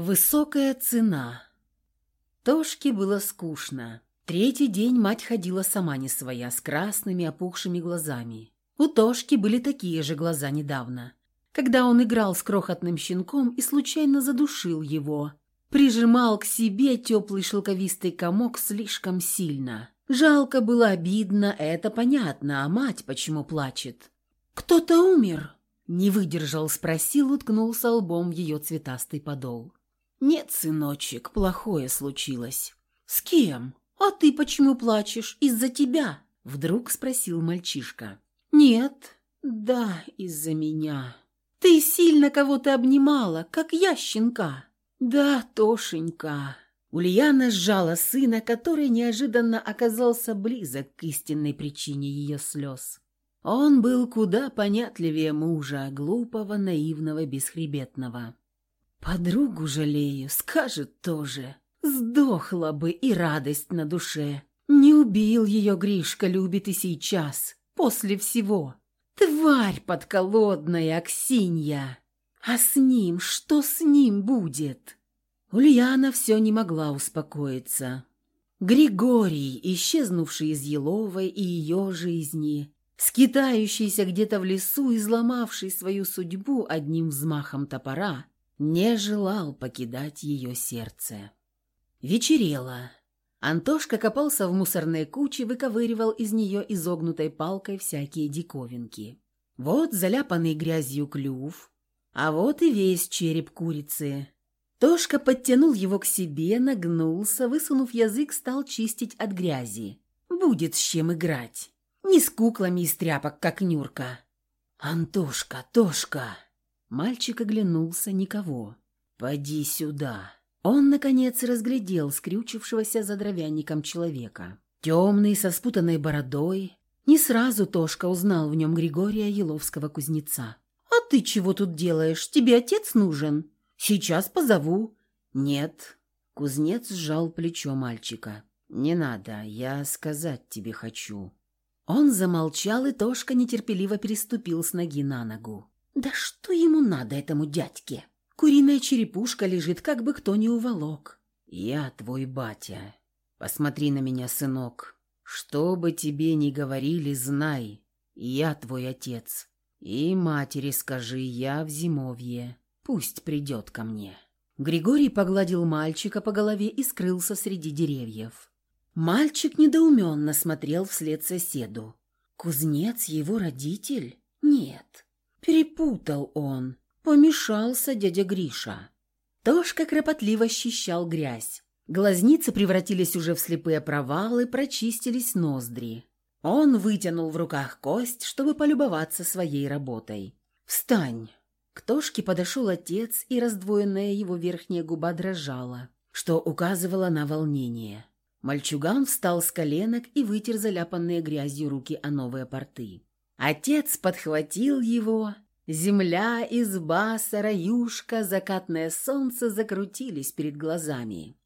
Высокая цена. Тошке было скучно. Третий день мать ходила сама не своя, с красными опухшими глазами. У Тошки были такие же глаза недавно, когда он играл с крохотным щенком и случайно задушил его. Прижимал к себе теплый шелковистый комок слишком сильно. Жалко было, обидно, это понятно, а мать почему плачет? «Кто-то умер?» Не выдержал, спросил, уткнулся лбом в ее цветастый подол. «Нет, сыночек, плохое случилось». «С кем? А ты почему плачешь? Из-за тебя?» Вдруг спросил мальчишка. «Нет, да, из-за меня. Ты сильно кого-то обнимала, как я щенка». «Да, Тошенька». Ульяна сжала сына, который неожиданно оказался близок к истинной причине ее слез. Он был куда понятливее мужа, глупого, наивного, бесхребетного. Подругу жалею, скажет тоже. Сдохла бы и радость на душе. Не убил ее Гришка, любит и сейчас, после всего. Тварь подколодная, Аксинья. А с ним, что с ним будет? Ульяна все не могла успокоиться. Григорий, исчезнувший из Еловой и ее жизни, скитающийся где-то в лесу, изломавший свою судьбу одним взмахом топора, не желал покидать ее сердце. Вечерело. Антошка копался в мусорной куче, выковыривал из нее изогнутой палкой всякие диковинки. Вот заляпанный грязью клюв, а вот и весь череп курицы. Тошка подтянул его к себе, нагнулся, высунув язык, стал чистить от грязи. Будет с чем играть. Не с куклами из тряпок, как Нюрка. «Антошка, Тошка!» Мальчик оглянулся никого. «Поди сюда!» Он, наконец, разглядел скрючившегося за дровяником человека. Темный, со спутанной бородой. Не сразу Тошка узнал в нем Григория Еловского кузнеца. «А ты чего тут делаешь? Тебе отец нужен? Сейчас позову». «Нет». Кузнец сжал плечо мальчика. «Не надо, я сказать тебе хочу». Он замолчал, и Тошка нетерпеливо переступил с ноги на ногу. Да что ему надо, этому дядьке? Куриная черепушка лежит, как бы кто ни уволок. Я твой батя. Посмотри на меня, сынок. Что бы тебе ни говорили, знай, я твой отец. И матери скажи, я в зимовье. Пусть придет ко мне». Григорий погладил мальчика по голове и скрылся среди деревьев. Мальчик недоуменно смотрел вслед соседу. «Кузнец его родитель? Нет, Перепутал он. Помешался дядя Гриша. Тошка кропотливо счищал грязь. Глазницы превратились уже в слепые провалы, прочистились ноздри. Он вытянул в руках кость, чтобы полюбоваться своей работой. «Встань!» К Тошке подошел отец, и раздвоенная его верхняя губа дрожала, что указывало на волнение. Мальчуган встал с коленок и вытер заляпанные грязью руки о новые порты. Отец подхватил его. Земля, изба, сараюшка, закатное солнце закрутились перед глазами.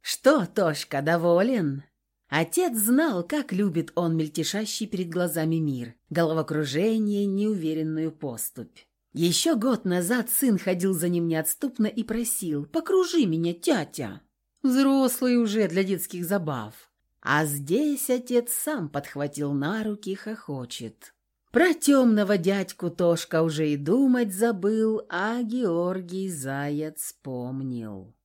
«Что, Тошка, доволен?» Отец знал, как любит он мельтешащий перед глазами мир, головокружение, неуверенную поступь. Еще год назад сын ходил за ним неотступно и просил «Покружи меня, тятя!» Взрослый уже для детских забав. А здесь отец сам подхватил на руки, хохочет. Про темного дядьку Тошка уже и думать забыл, а Георгий Заяц помнил.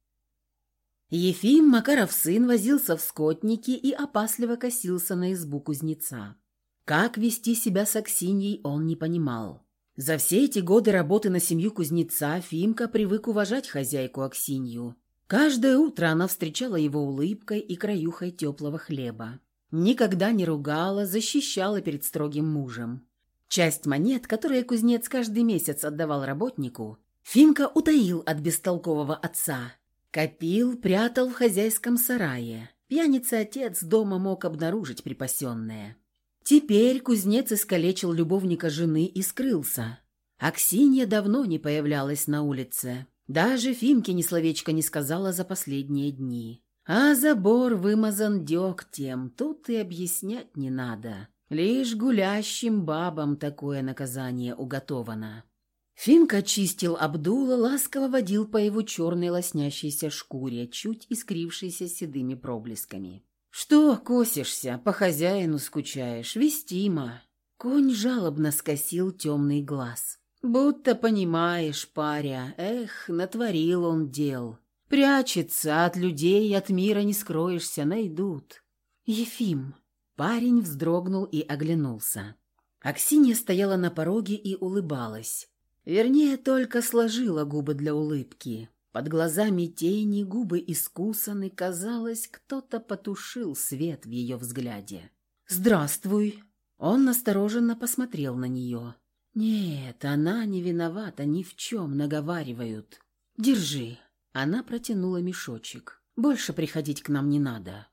Ефим, Макаров сын, возился в скотнике и опасливо косился на избу кузнеца. Как вести себя с Аксиньей он не понимал. За все эти годы работы на семью кузнеца Фимка привык уважать хозяйку Аксинью. Каждое утро она встречала его улыбкой и краюхой теплого хлеба. Никогда не ругала, защищала перед строгим мужем. Часть монет, которые кузнец каждый месяц отдавал работнику, Фимка утаил от бестолкового отца. Копил, прятал в хозяйском сарае. Пьяница-отец дома мог обнаружить припасенное. Теперь кузнец искалечил любовника жены и скрылся. Аксинья давно не появлялась на улице. Даже Фимке ни словечко не сказала за последние дни. А забор вымазан дегтем, тут и объяснять не надо. Лишь гулящим бабам такое наказание уготовано. Фимка чистил Абдула, ласково водил по его черной лоснящейся шкуре, чуть искрившейся седыми проблесками. «Что косишься? По хозяину скучаешь? Вестимо!» Конь жалобно скосил темный глаз. «Будто понимаешь, паря, эх, натворил он дел. Прячется от людей, от мира не скроешься, найдут». «Ефим!» Парень вздрогнул и оглянулся. Аксинья стояла на пороге и улыбалась. Вернее, только сложила губы для улыбки. Под глазами тени, губы искусаны, казалось, кто-то потушил свет в ее взгляде. «Здравствуй!» Он настороженно посмотрел на нее. «Нет, она не виновата ни в чем, наговаривают. Держи». Она протянула мешочек. «Больше приходить к нам не надо».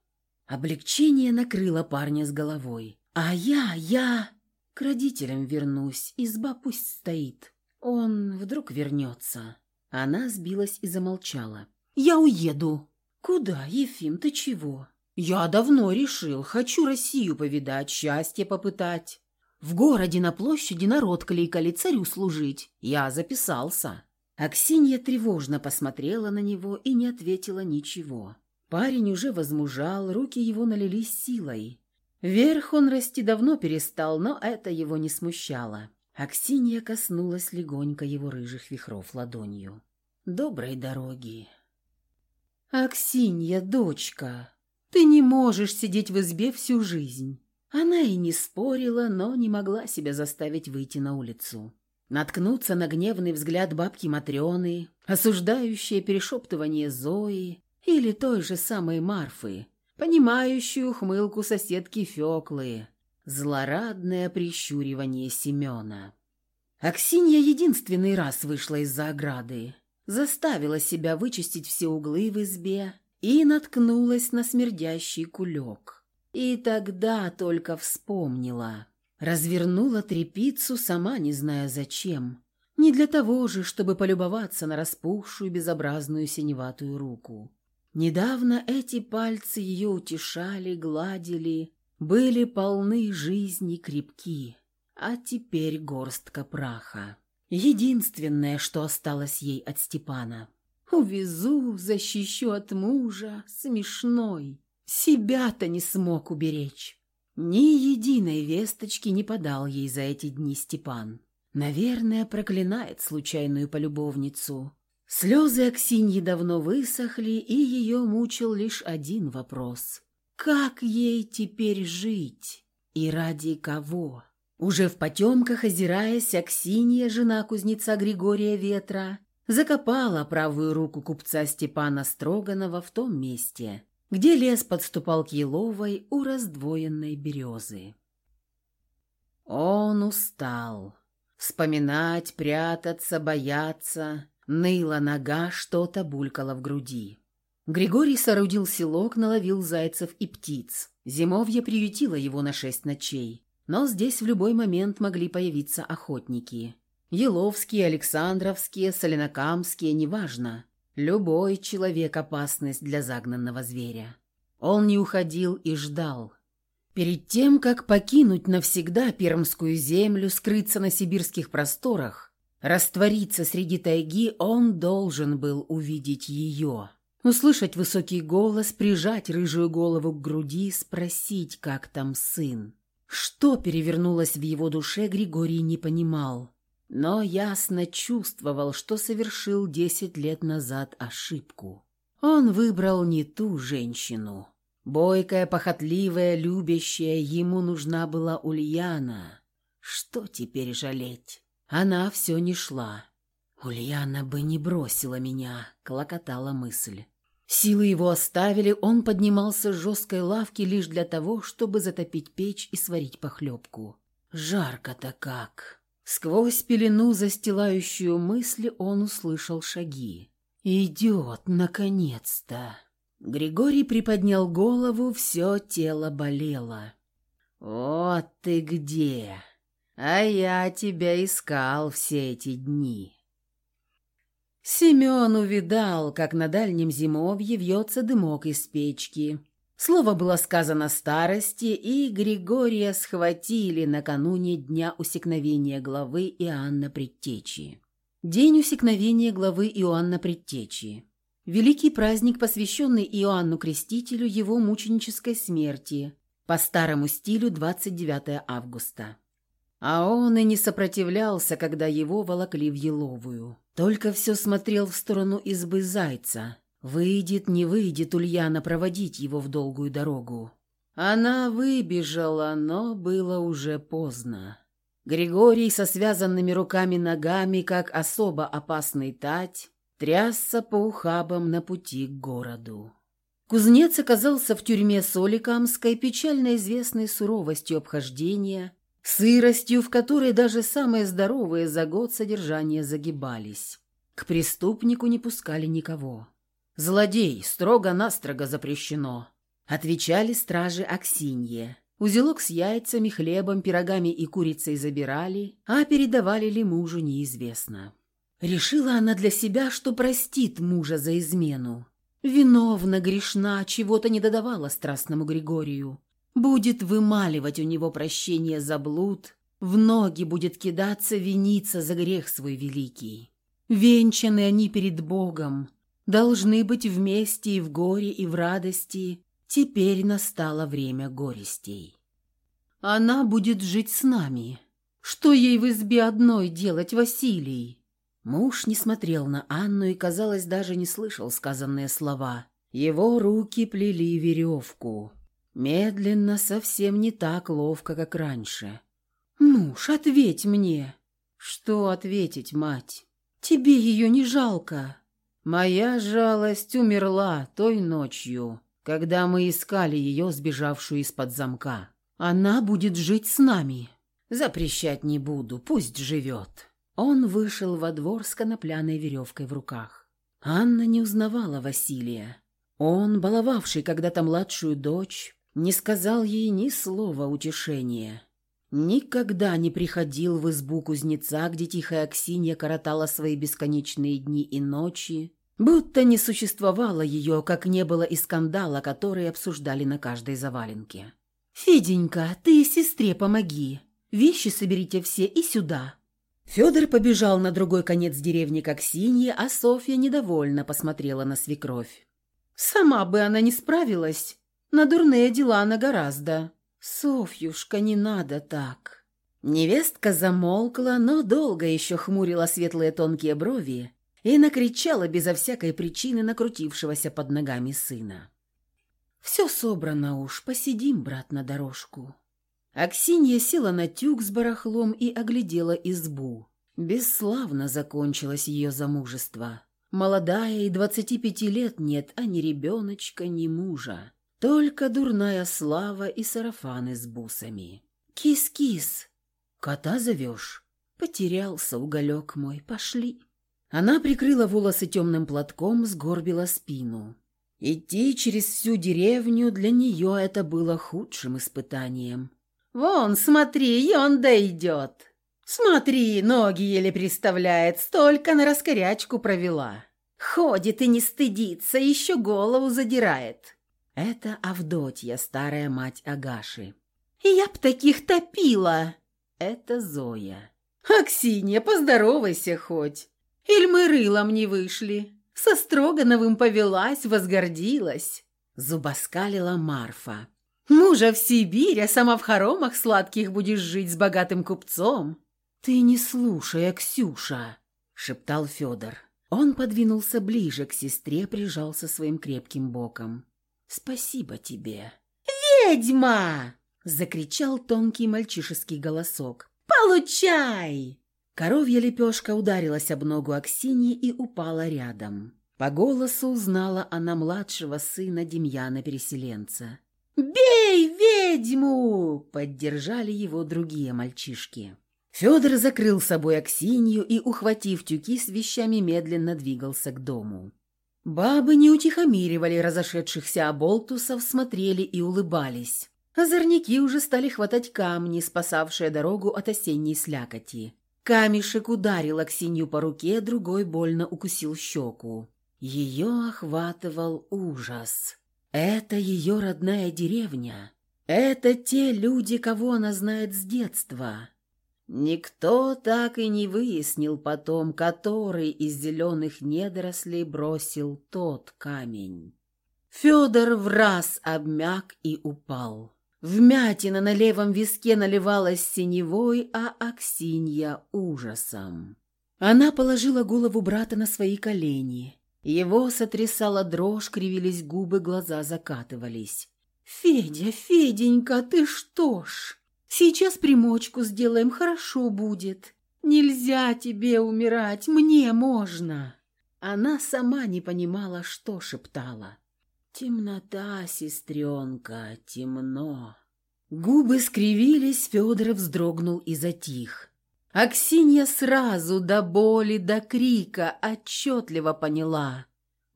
Облегчение накрыло парня с головой. «А я, я...» К родителям вернусь, изба пусть стоит. Он вдруг вернется. Она сбилась и замолчала. «Я уеду». «Куда, Ефим, ты чего?» «Я давно решил. Хочу Россию повидать, счастье попытать. В городе на площади народ кликали царю служить. Я записался». Аксинья тревожно посмотрела на него и не ответила ничего. Парень уже возмужал, руки его налились силой. Вверх он расти давно перестал, но это его не смущало. Аксинья коснулась легонько его рыжих вихров ладонью. «Доброй дороги!» «Аксинья, дочка, ты не можешь сидеть в избе всю жизнь!» Она и не спорила, но не могла себя заставить выйти на улицу. Наткнуться на гневный взгляд бабки Матрёны, осуждающее перешептывание Зои или той же самой Марфы, понимающую хмылку соседки Феклы, злорадное прищуривание Семена. Аксинья единственный раз вышла из-за ограды, заставила себя вычистить все углы в избе и наткнулась на смердящий кулек. И тогда только вспомнила. Развернула трепицу, сама не зная зачем. Не для того же, чтобы полюбоваться на распухшую безобразную синеватую руку. Недавно эти пальцы ее утешали, гладили, были полны жизни крепки, а теперь горстка праха. Единственное, что осталось ей от Степана. «Увезу, защищу от мужа, смешной. Себя-то не смог уберечь». Ни единой весточки не подал ей за эти дни Степан. Наверное, проклинает случайную полюбовницу. Слезы Аксиньи давно высохли, и ее мучил лишь один вопрос. Как ей теперь жить? И ради кого? Уже в потемках, озираясь, Аксинья, жена кузнеца Григория Ветра, закопала правую руку купца Степана Строганова в том месте, где лес подступал к еловой у раздвоенной березы. Он устал. Вспоминать, прятаться, бояться, Ныла нога, что-то булькало в груди. Григорий соорудил селок, наловил зайцев и птиц. Зимовье приютило его на шесть ночей. Но здесь в любой момент могли появиться охотники. Еловские, Александровские, Соленокамские, неважно. Любой человек – опасность для загнанного зверя. Он не уходил и ждал. Перед тем, как покинуть навсегда Пермскую землю, скрыться на сибирских просторах, Раствориться среди тайги он должен был увидеть ее. Услышать высокий голос, прижать рыжую голову к груди, спросить, как там сын. Что перевернулось в его душе, Григорий не понимал. Но ясно чувствовал, что совершил десять лет назад ошибку. Он выбрал не ту женщину. Бойкая, похотливая, любящая, ему нужна была Ульяна. Что теперь жалеть? Она все не шла. «Ульяна бы не бросила меня», — клокотала мысль. Силы его оставили, он поднимался с жесткой лавки лишь для того, чтобы затопить печь и сварить похлебку. Жарко-то как! Сквозь пелену, застилающую мысли, он услышал шаги. «Идет, наконец-то!» Григорий приподнял голову, все тело болело. «Вот ты где!» А я тебя искал все эти дни. Семен увидал, как на дальнем зимовье вьется дымок из печки. Слово было сказано старости, и Григория схватили накануне дня усекновения главы Иоанна Предтечи. День усекновения главы Иоанна Предтечи. Великий праздник, посвященный Иоанну Крестителю его мученической смерти, по старому стилю 29 августа. А он и не сопротивлялся, когда его волокли в Еловую. Только все смотрел в сторону избы Зайца. Выйдет, не выйдет Ульяна проводить его в долгую дорогу. Она выбежала, но было уже поздно. Григорий со связанными руками-ногами, как особо опасный тать, трясся по ухабам на пути к городу. Кузнец оказался в тюрьме Соликамской, печально известной суровостью обхождения, сыростью, в которой даже самые здоровые за год содержания загибались. К преступнику не пускали никого. «Злодей, строго-настрого запрещено», — отвечали стражи Аксинье. Узелок с яйцами, хлебом, пирогами и курицей забирали, а передавали ли мужу неизвестно. Решила она для себя, что простит мужа за измену. Виновна, грешна, чего-то не додавала страстному Григорию. Будет вымаливать у него прощение за блуд, в ноги будет кидаться, виниться за грех свой великий. Венчаны они перед Богом, должны быть вместе и в горе, и в радости, Теперь настало время горестей. Она будет жить с нами. Что ей в избе одной делать, Василий? Муж не смотрел на Анну и, казалось, даже не слышал сказанные слова. Его руки плели веревку. Медленно, совсем не так ловко, как раньше. «Муж, ответь мне!» «Что ответить, мать? Тебе ее не жалко?» «Моя жалость умерла той ночью, когда мы искали ее, сбежавшую из-под замка. Она будет жить с нами. Запрещать не буду, пусть живет». Он вышел во двор с конопляной веревкой в руках. Анна не узнавала Василия. Он, баловавший когда-то младшую дочь, не сказал ей ни слова утешения. Никогда не приходил в избу кузнеца, где тихая Аксинья коротала свои бесконечные дни и ночи, Будто не существовало ее, как не было и скандала, который обсуждали на каждой заваленке. «Феденька, ты сестре помоги. Вещи соберите все и сюда». Федор побежал на другой конец деревни к Аксинье, а Софья недовольно посмотрела на свекровь. «Сама бы она не справилась. На дурные дела она гораздо. Софьюшка, не надо так». Невестка замолкла, но долго еще хмурила светлые тонкие брови, и накричала безо всякой причины накрутившегося под ногами сына. «Все собрано уж, посидим, брат, на дорожку». Аксинья села на тюк с барахлом и оглядела избу. Бесславно закончилось ее замужество. Молодая и двадцати пяти лет нет, а ни ребеночка, ни мужа. Только дурная слава и сарафаны с бусами. «Кис-кис! Кота зовешь?» Потерялся уголек мой, пошли. Она прикрыла волосы темным платком, сгорбила спину. Идти через всю деревню для нее это было худшим испытанием. «Вон, смотри, Йонда идет!» «Смотри, ноги еле приставляет, столько на раскорячку провела!» «Ходит и не стыдится, еще голову задирает!» Это Авдотья, старая мать Агаши. «Я б таких топила!» Это Зоя. «Аксинья, поздоровайся хоть!» Иль мы рылом не вышли. Со Строгановым повелась, возгордилась. Зубоскалила Марфа. Мужа в Сибирь, а сама в хоромах сладких будешь жить с богатым купцом. Ты не слушай, Ксюша, шептал Федор. Он подвинулся ближе к сестре, прижался своим крепким боком. «Спасибо тебе». «Ведьма!» — закричал тонкий мальчишеский голосок. «Получай!» Коровья лепешка ударилась об ногу Аксиньи и упала рядом. По голосу узнала она младшего сына Демьяна-переселенца. «Бей ведьму!» — поддержали его другие мальчишки. Федор закрыл собой Аксинью и, ухватив тюки с вещами, медленно двигался к дому. Бабы не утихомиривали разошедшихся оболтусов, смотрели и улыбались. Озорники уже стали хватать камни, спасавшие дорогу от осенней слякоти. Камешек ударил Аксинью по руке, другой больно укусил щеку. Ее охватывал ужас. Это ее родная деревня. Это те люди, кого она знает с детства. Никто так и не выяснил потом, который из зеленых недорослей бросил тот камень. Федор в раз обмяк и упал. Вмятина на левом виске наливалась синевой, а Аксинья — ужасом. Она положила голову брата на свои колени. Его сотрясала дрожь, кривились губы, глаза закатывались. «Федя, Феденька, ты что ж? Сейчас примочку сделаем, хорошо будет. Нельзя тебе умирать, мне можно». Она сама не понимала, что шептала. «Темнота, сестренка, темно». Губы скривились, Федор вздрогнул и затих. Аксинья сразу до боли, до крика отчетливо поняла.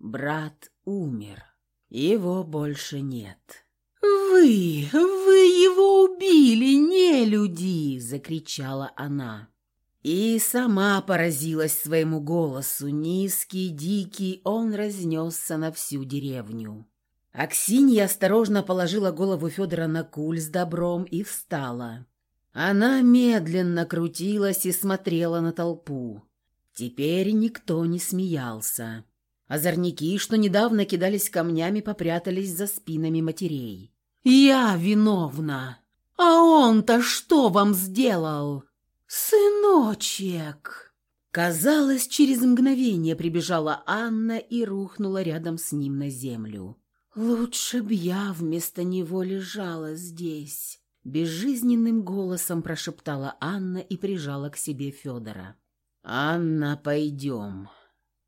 Брат умер. Его больше нет. «Вы, вы его убили, не люди!» — закричала она. И сама поразилась своему голосу. Низкий, дикий, он разнесся на всю деревню. Аксинья осторожно положила голову Федора на куль с добром и встала. Она медленно крутилась и смотрела на толпу. Теперь никто не смеялся. Озорники, что недавно кидались камнями, попрятались за спинами матерей. «Я виновна! А он-то что вам сделал?» «Сыночек!» Казалось, через мгновение прибежала Анна и рухнула рядом с ним на землю. «Лучше б я вместо него лежала здесь», Безжизненным голосом прошептала Анна и прижала к себе Федора. «Анна, пойдем».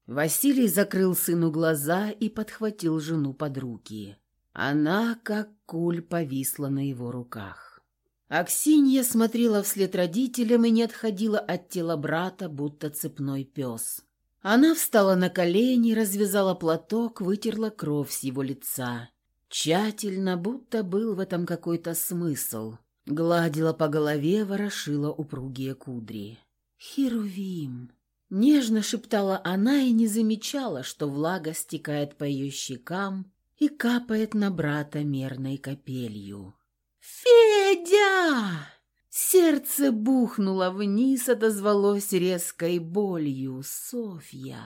Василий закрыл сыну глаза и подхватил жену под руки. Она, как куль, повисла на его руках. Аксинья смотрела вслед родителям и не отходила от тела брата, будто цепной пес. Она встала на колени, развязала платок, вытерла кровь с его лица. Тщательно, будто был в этом какой-то смысл. Гладила по голове, ворошила упругие кудри. «Херувим!» Нежно шептала она и не замечала, что влага стекает по ее щекам и капает на брата мерной капелью. «Федя!» Сердце бухнуло вниз, отозвалось резкой болью. «Софья!»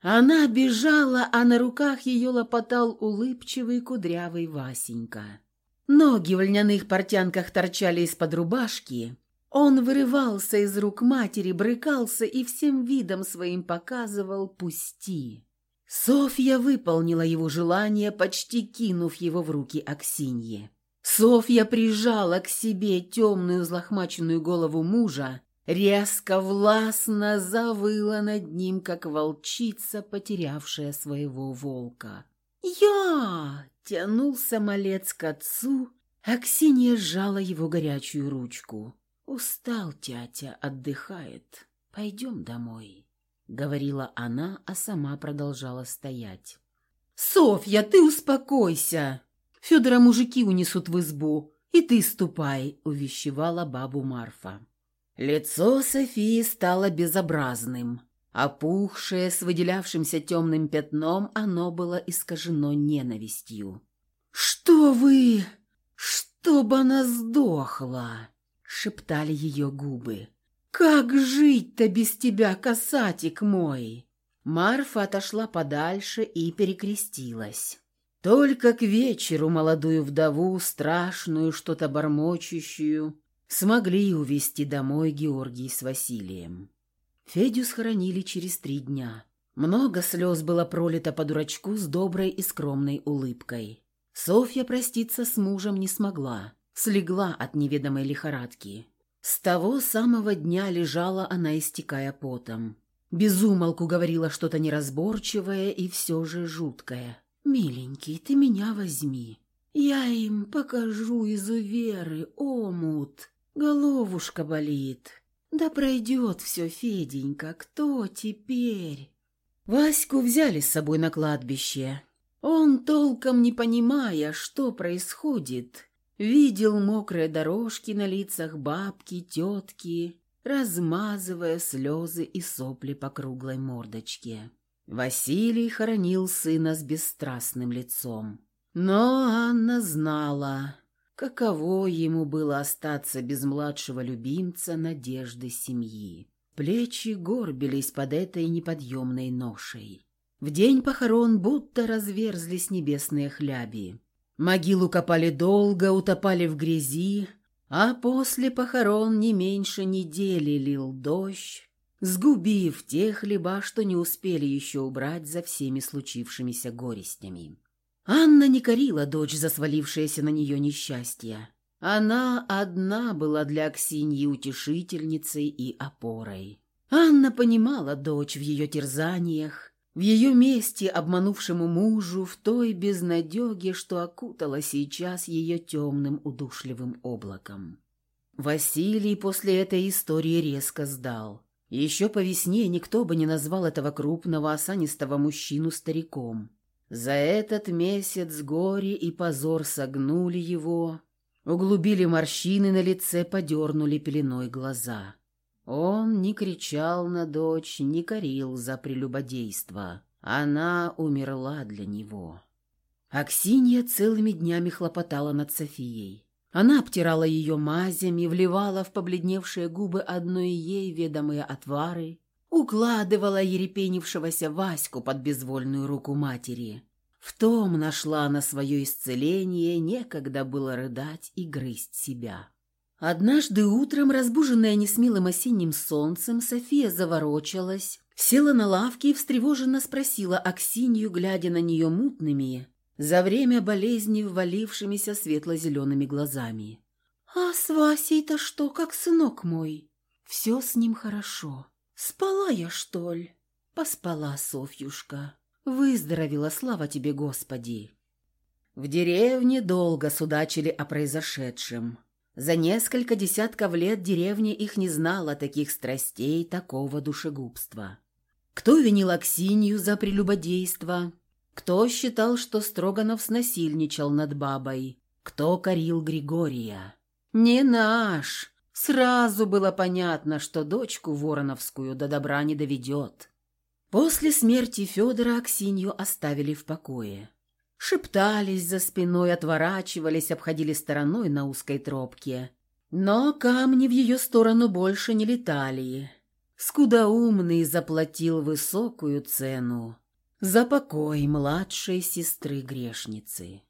Она бежала, а на руках ее лопотал улыбчивый кудрявый Васенька. Ноги в льняных портянках торчали из-под рубашки. Он вырывался из рук матери, брыкался и всем видом своим показывал «пусти». Софья выполнила его желание, почти кинув его в руки Аксинье. Софья прижала к себе темную злохмаченную голову мужа резко, властно завыла над ним, как волчица, потерявшая своего волка. «Я!» — тянулся малец к отцу, а сжала его горячую ручку. «Устал тятя, отдыхает. Пойдем домой», — говорила она, а сама продолжала стоять. «Софья, ты успокойся! Федора мужики унесут в избу, и ты ступай», — увещевала бабу Марфа. Лицо Софии стало безобразным. Опухшее, с выделявшимся темным пятном, оно было искажено ненавистью. «Что вы? Чтоб она сдохла!» — шептали ее губы. «Как жить-то без тебя, касатик мой?» Марфа отошла подальше и перекрестилась. Только к вечеру молодую вдову, страшную, что-то бормочущую, смогли увезти домой Георгий с Василием. Федю схоронили через три дня. Много слез было пролито по дурачку с доброй и скромной улыбкой. Софья проститься с мужем не смогла, слегла от неведомой лихорадки. С того самого дня лежала она, истекая потом. Безумолку говорила что-то неразборчивое и все же жуткое. «Миленький, ты меня возьми. Я им покажу изуверы, омут. Головушка болит. Да пройдет все, Феденька, кто теперь? Ваську взяли с собой на кладбище. Он, толком не понимая, что происходит, видел мокрые дорожки на лицах бабки, тетки, размазывая слезы и сопли по круглой мордочке. Василий хоронил сына с бесстрастным лицом. Но Анна знала, Каково ему было остаться без младшего любимца надежды семьи. Плечи горбились под этой неподъемной ношей. В день похорон будто разверзлись небесные хляби. Могилу копали долго, утопали в грязи, а после похорон не меньше недели лил дождь, сгубив те хлеба, что не успели еще убрать за всеми случившимися горестями. Анна не корила дочь за свалившееся на нее несчастье. Она одна была для Аксиньи утешительницей и опорой. Анна понимала дочь в ее терзаниях, в ее месте обманувшему мужу, в той безнадеге, что окутала сейчас ее темным удушливым облаком. Василий после этой истории резко сдал. Еще по весне никто бы не назвал этого крупного осанистого мужчину стариком. За этот месяц горе и позор согнули его, углубили морщины на лице, подернули пеленой глаза. Он не кричал на дочь, не корил за прелюбодейство. Она умерла для него. Аксинья целыми днями хлопотала над Софией. Она обтирала ее мазями, вливала в побледневшие губы одной ей ведомые отвары, укладывала ерепенившегося Ваську под безвольную руку матери. В том нашла она свое исцеление, некогда было рыдать и грызть себя. Однажды утром, разбуженная несмелым осенним солнцем, София заворочалась, села на лавке и встревоженно спросила Аксинью, глядя на нее мутными, за время болезни ввалившимися светло-зелеными глазами. «А с Васей-то что, как сынок мой?» «Все с ним хорошо. Спала я, что ли?» «Поспала, Софьюшка. Выздоровела, слава тебе, Господи!» В деревне долго судачили о произошедшем. За несколько десятков лет деревня их не знала таких страстей, такого душегубства. Кто винил Аксинью за прелюбодейство, кто считал, что Строганов снасильничал над бабой, кто корил Григория. «Не наш!» Сразу было понятно, что дочку Вороновскую до добра не доведет. После смерти Федора Аксинью оставили в покое. Шептались за спиной, отворачивались, обходили стороной на узкой тропке. Но камни в ее сторону больше не летали. Скудоумный заплатил высокую цену за покой младшей сестры грешницы.